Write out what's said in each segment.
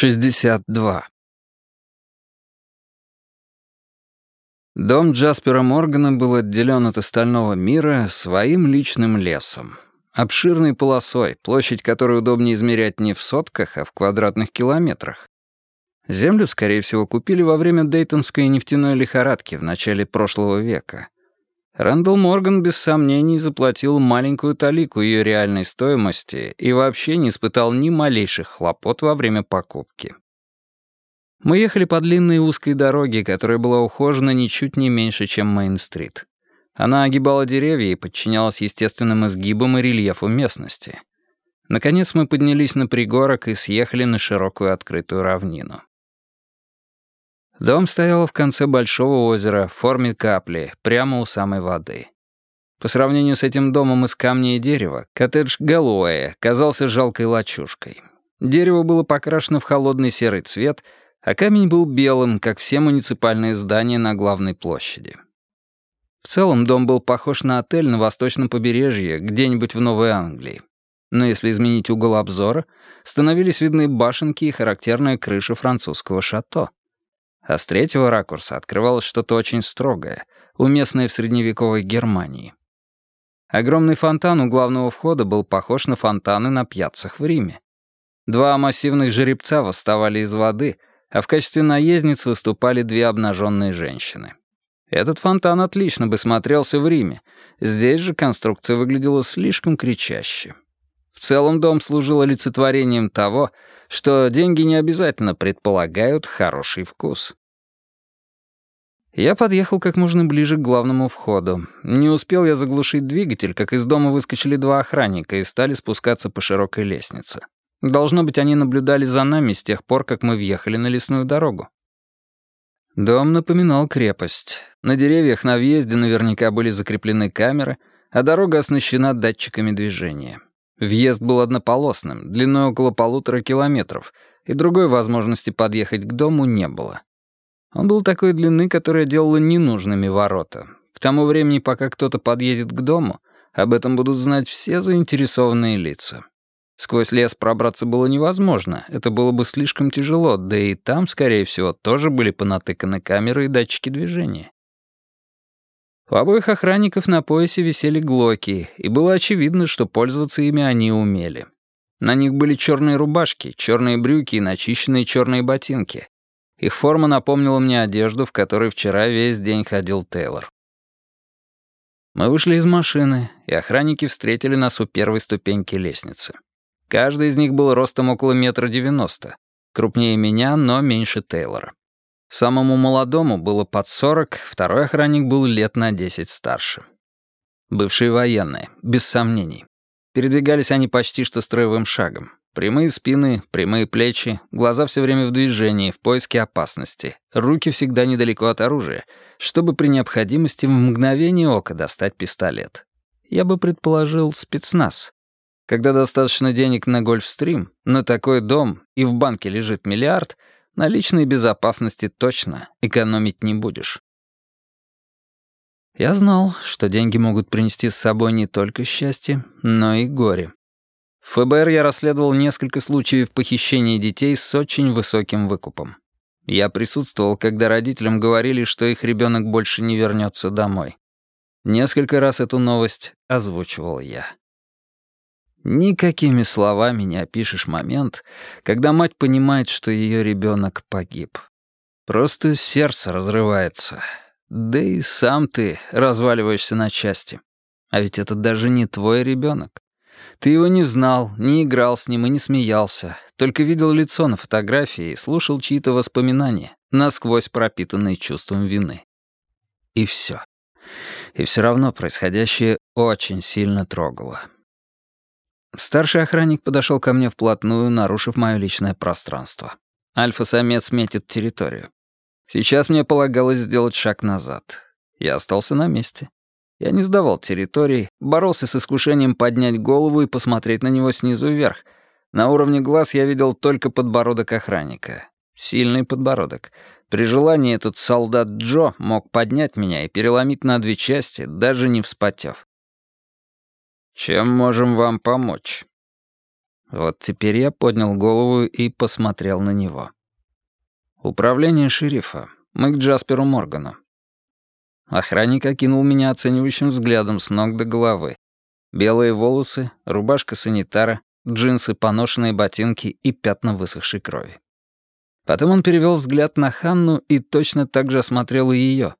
62. Дом Джаспера Моргана был отделен от остального мира своим личным лесом. Обширной полосой, площадь которой удобнее измерять не в сотках, а в квадратных километрах. Землю, скорее всего, купили во время Дейтонской нефтяной лихорадки в начале прошлого века. Рэндалл Морган без сомнений заплатил маленькую талику ее реальной стоимости и вообще не испытал ни малейших хлопот во время покупки. Мы ехали по длинной узкой дороге, которая была ухожена ничуть не меньше, чем Мейн-стрит. Она огибала деревья и подчинялась естественным изгибам и рельефу местности. Наконец мы поднялись на пригорок и съехали на широкую открытую равнину. Дом стоял в конце большого озера в форме капли, прямо у самой воды. По сравнению с этим домом из камня и дерева, коттедж Галуэя казался жалкой лачушкой. Дерево было покрашено в холодный серый цвет, а камень был белым, как все муниципальные здания на главной площади. В целом дом был похож на отель на восточном побережье, где-нибудь в Новой Англии. Но если изменить угол обзора, становились видны башенки и характерная крыша французского шато а с третьего ракурса открывалось что-то очень строгое, уместное в средневековой Германии. Огромный фонтан у главного входа был похож на фонтаны на пьяцах в Риме. Два массивных жеребца восставали из воды, а в качестве наездниц выступали две обнаженные женщины. Этот фонтан отлично бы смотрелся в Риме. Здесь же конструкция выглядела слишком кричаще. В целом дом служил олицетворением того, что деньги не обязательно предполагают хороший вкус. Я подъехал как можно ближе к главному входу. Не успел я заглушить двигатель, как из дома выскочили два охранника и стали спускаться по широкой лестнице. Должно быть, они наблюдали за нами с тех пор, как мы въехали на лесную дорогу. Дом напоминал крепость. На деревьях на въезде наверняка были закреплены камеры, а дорога оснащена датчиками движения. Въезд был однополосным, длиной около полутора километров, и другой возможности подъехать к дому не было. Он был такой длины, которая делала ненужными ворота. К тому времени, пока кто-то подъедет к дому, об этом будут знать все заинтересованные лица. Сквозь лес пробраться было невозможно, это было бы слишком тяжело, да и там, скорее всего, тоже были понатыканы камеры и датчики движения. У обоих охранников на поясе висели глоки, и было очевидно, что пользоваться ими они умели. На них были черные рубашки, черные брюки и начищенные черные ботинки. Их форма напомнила мне одежду, в которой вчера весь день ходил Тейлор. Мы вышли из машины, и охранники встретили нас у первой ступеньки лестницы. Каждый из них был ростом около метра девяносто, крупнее меня, но меньше Тейлора. Самому молодому было под сорок, второй охранник был лет на десять старше. Бывшие военные, без сомнений. Передвигались они почти что строевым шагом. Прямые спины, прямые плечи, глаза все время в движении, в поиске опасности, руки всегда недалеко от оружия, чтобы при необходимости в мгновение ока достать пистолет. Я бы предположил спецназ. Когда достаточно денег на гольфстрим, на такой дом и в банке лежит миллиард — на личной безопасности точно экономить не будешь. Я знал, что деньги могут принести с собой не только счастье, но и горе. В ФБР я расследовал несколько случаев похищения детей с очень высоким выкупом. Я присутствовал, когда родителям говорили, что их ребенок больше не вернется домой. Несколько раз эту новость озвучивал я. Никакими словами не опишешь момент, когда мать понимает, что ее ребенок погиб. Просто сердце разрывается. Да и сам ты разваливаешься на части. А ведь это даже не твой ребенок. Ты его не знал, не играл с ним и не смеялся, только видел лицо на фотографии и слушал чьи-то воспоминания, насквозь пропитанные чувством вины. И все. И все равно происходящее очень сильно трогало. Старший охранник подошел ко мне вплотную, нарушив мое личное пространство. Альфа-самец метит территорию. Сейчас мне полагалось сделать шаг назад. Я остался на месте. Я не сдавал территории, боролся с искушением поднять голову и посмотреть на него снизу вверх. На уровне глаз я видел только подбородок охранника. Сильный подбородок. При желании этот солдат Джо мог поднять меня и переломить на две части, даже не вспотев. «Чем можем вам помочь?» Вот теперь я поднял голову и посмотрел на него. «Управление шерифа. Мы к Джасперу Моргану». Охранник окинул меня оценивающим взглядом с ног до головы. Белые волосы, рубашка санитара, джинсы, поношенные ботинки и пятна высохшей крови. Потом он перевел взгляд на Ханну и точно так же осмотрел и ее.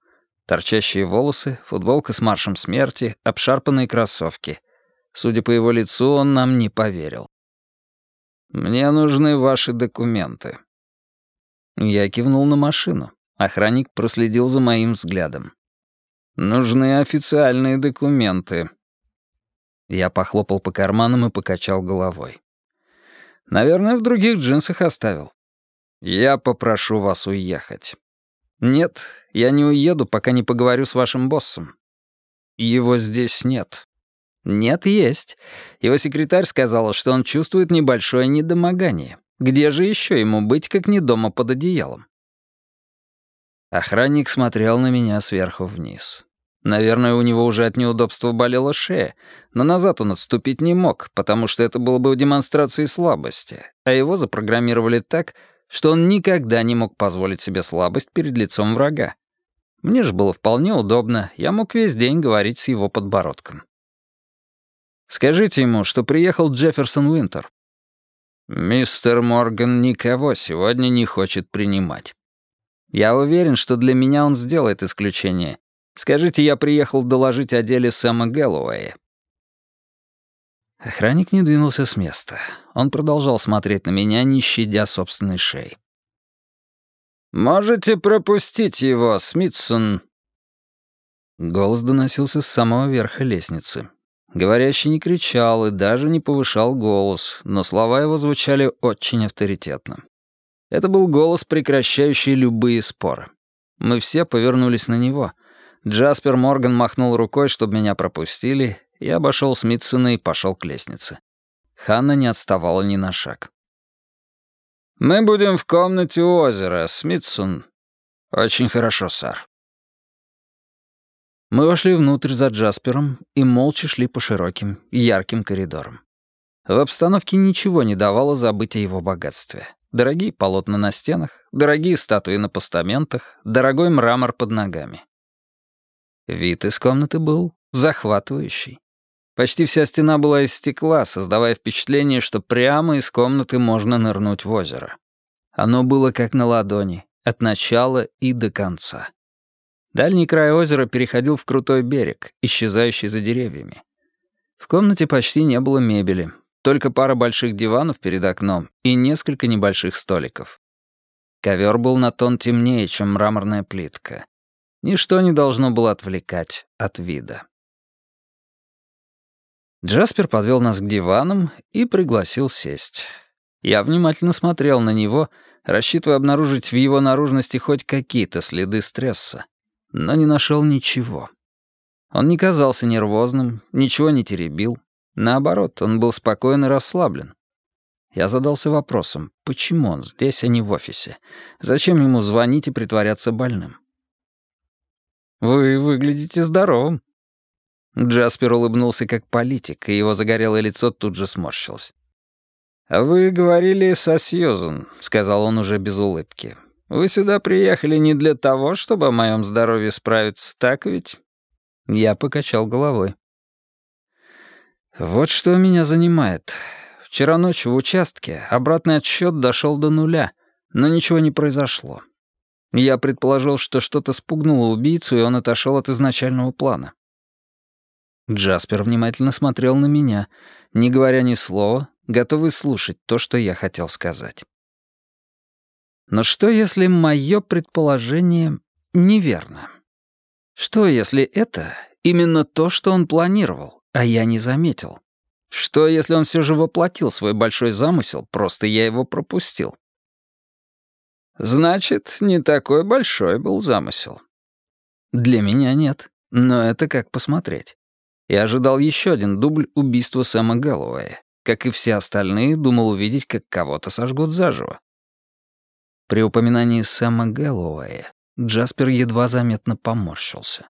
Торчащие волосы, футболка с маршем смерти, обшарпанные кроссовки. Судя по его лицу, он нам не поверил. «Мне нужны ваши документы». Я кивнул на машину. Охранник проследил за моим взглядом. «Нужны официальные документы». Я похлопал по карманам и покачал головой. «Наверное, в других джинсах оставил. Я попрошу вас уехать». «Нет, я не уеду, пока не поговорю с вашим боссом». «Его здесь нет». «Нет, есть. Его секретарь сказала, что он чувствует небольшое недомогание. Где же еще ему быть, как не дома под одеялом?» Охранник смотрел на меня сверху вниз. Наверное, у него уже от неудобства болела шея, но назад он отступить не мог, потому что это было бы демонстрацией слабости, а его запрограммировали так, что он никогда не мог позволить себе слабость перед лицом врага. Мне же было вполне удобно, я мог весь день говорить с его подбородком. «Скажите ему, что приехал Джефферсон Уинтер». «Мистер Морган никого сегодня не хочет принимать». «Я уверен, что для меня он сделает исключение. Скажите, я приехал доложить о деле Сэма Гэллоуэя. Охранник не двинулся с места. Он продолжал смотреть на меня, не щадя собственной шеи. «Можете пропустить его, Смитсон?» Голос доносился с самого верха лестницы. Говорящий не кричал и даже не повышал голос, но слова его звучали очень авторитетно. Это был голос, прекращающий любые споры. Мы все повернулись на него. Джаспер Морган махнул рукой, чтобы меня пропустили, я обошел Смитсона и пошел к лестнице. Ханна не отставала ни на шаг. «Мы будем в комнате у озера, Смитсон». «Очень хорошо, сэр». Мы вошли внутрь за Джаспером и молча шли по широким, ярким коридорам. В обстановке ничего не давало забыть о его богатстве. Дорогие полотна на стенах, дорогие статуи на постаментах, дорогой мрамор под ногами. Вид из комнаты был захватывающий. Почти вся стена была из стекла, создавая впечатление, что прямо из комнаты можно нырнуть в озеро. Оно было как на ладони, от начала и до конца. Дальний край озера переходил в крутой берег, исчезающий за деревьями. В комнате почти не было мебели, только пара больших диванов перед окном и несколько небольших столиков. Ковер был на тон темнее, чем мраморная плитка. Ничто не должно было отвлекать от вида. Джаспер подвел нас к диванам и пригласил сесть. Я внимательно смотрел на него, рассчитывая обнаружить в его наружности хоть какие-то следы стресса, но не нашел ничего. Он не казался нервозным, ничего не теребил. Наоборот, он был спокоен и расслаблен. Я задался вопросом, почему он здесь, а не в офисе? Зачем ему звонить и притворяться больным? «Вы выглядите здоровым», Джаспер улыбнулся как политик, и его загорелое лицо тут же сморщилось. «Вы говорили со Сьюзен», — сказал он уже без улыбки. «Вы сюда приехали не для того, чтобы о моем здоровье справиться, так ведь?» Я покачал головой. «Вот что меня занимает. Вчера ночью в участке обратный отсчет дошел до нуля, но ничего не произошло. Я предположил, что что-то спугнуло убийцу, и он отошел от изначального плана. Джаспер внимательно смотрел на меня, не говоря ни слова, готовый слушать то, что я хотел сказать. Но что, если мое предположение неверно? Что, если это именно то, что он планировал, а я не заметил? Что, если он все же воплотил свой большой замысел, просто я его пропустил? Значит, не такой большой был замысел. Для меня нет, но это как посмотреть. Я ожидал еще один дубль убийства Сэма Гэллоуэя. Как и все остальные, думал увидеть, как кого-то сожгут заживо. При упоминании Сэма Гэллоуэя Джаспер едва заметно поморщился.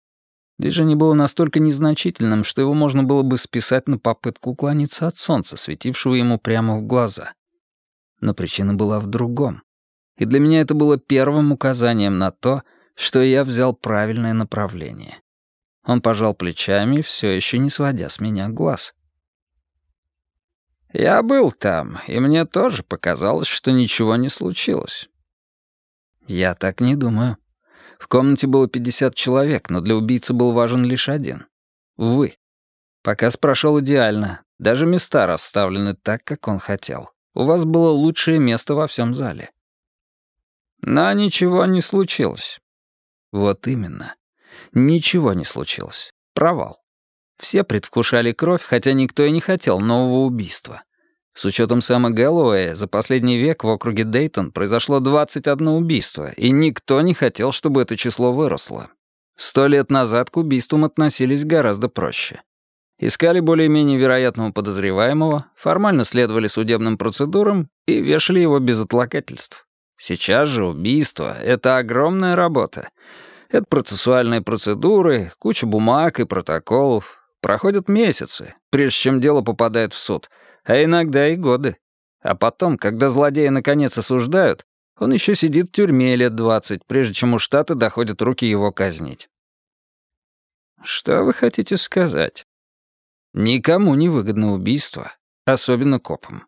Движение было настолько незначительным, что его можно было бы списать на попытку уклониться от солнца, светившего ему прямо в глаза. Но причина была в другом. И для меня это было первым указанием на то, что я взял правильное направление. Он пожал плечами, все еще не сводя с меня глаз. «Я был там, и мне тоже показалось, что ничего не случилось». «Я так не думаю. В комнате было 50 человек, но для убийцы был важен лишь один. Вы. Показ прошел идеально. Даже места расставлены так, как он хотел. У вас было лучшее место во всем зале». «Но ничего не случилось». «Вот именно. Ничего не случилось. Провал. Все предвкушали кровь, хотя никто и не хотел нового убийства. С учетом Сэма Гэллоуэя, за последний век в округе Дейтон произошло 21 убийство, и никто не хотел, чтобы это число выросло. Сто лет назад к убийствам относились гораздо проще. Искали более-менее вероятного подозреваемого, формально следовали судебным процедурам и вешали его без отлагательств. Сейчас же убийство — это огромная работа. Это процессуальные процедуры, куча бумаг и протоколов, Проходят месяцы, прежде чем дело попадает в суд, а иногда и годы. А потом, когда злодея наконец осуждают, он еще сидит в тюрьме лет двадцать, прежде чем у штата доходят руки его казнить. Что вы хотите сказать? Никому не выгодно убийство, особенно копам.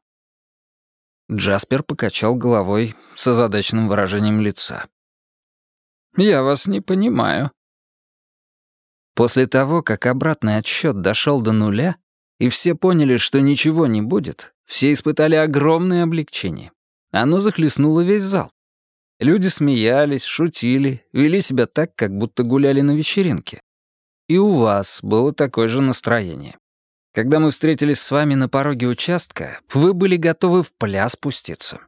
Джаспер покачал головой с озадаченным выражением лица. «Я вас не понимаю. После того, как обратный отсчет дошел до нуля, и все поняли, что ничего не будет, все испытали огромное облегчение. Оно захлестнуло весь зал. Люди смеялись, шутили, вели себя так, как будто гуляли на вечеринке. И у вас было такое же настроение. Когда мы встретились с вами на пороге участка, вы были готовы в пляс спуститься.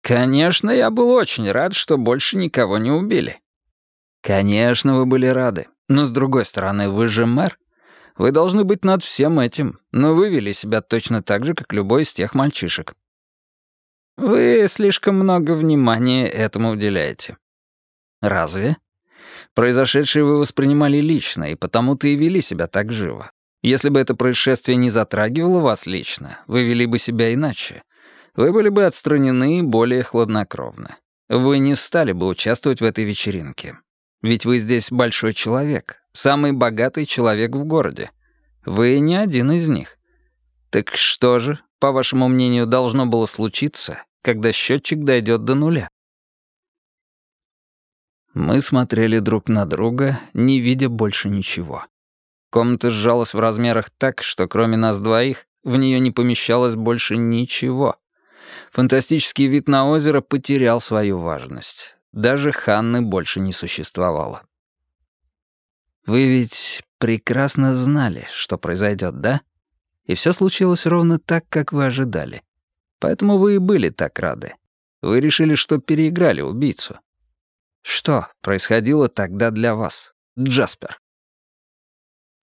Конечно, я был очень рад, что больше никого не убили. Конечно, вы были рады. Но, с другой стороны, вы же мэр. Вы должны быть над всем этим, но вы вели себя точно так же, как любой из тех мальчишек. Вы слишком много внимания этому уделяете. Разве? Произошедшее вы воспринимали лично, и потому-то и вели себя так живо. Если бы это происшествие не затрагивало вас лично, вы вели бы себя иначе. Вы были бы отстранены более хладнокровны. Вы не стали бы участвовать в этой вечеринке. Ведь вы здесь большой человек, самый богатый человек в городе. Вы не один из них. Так что же, по вашему мнению, должно было случиться, когда счетчик дойдет до нуля? Мы смотрели друг на друга, не видя больше ничего. Комната сжалась в размерах так, что кроме нас двоих в нее не помещалось больше ничего. Фантастический вид на озеро потерял свою важность. Даже Ханны больше не существовало. Вы ведь прекрасно знали, что произойдет, да? И все случилось ровно так, как вы ожидали. Поэтому вы и были так рады. Вы решили, что переиграли убийцу. Что происходило тогда для вас, Джаспер?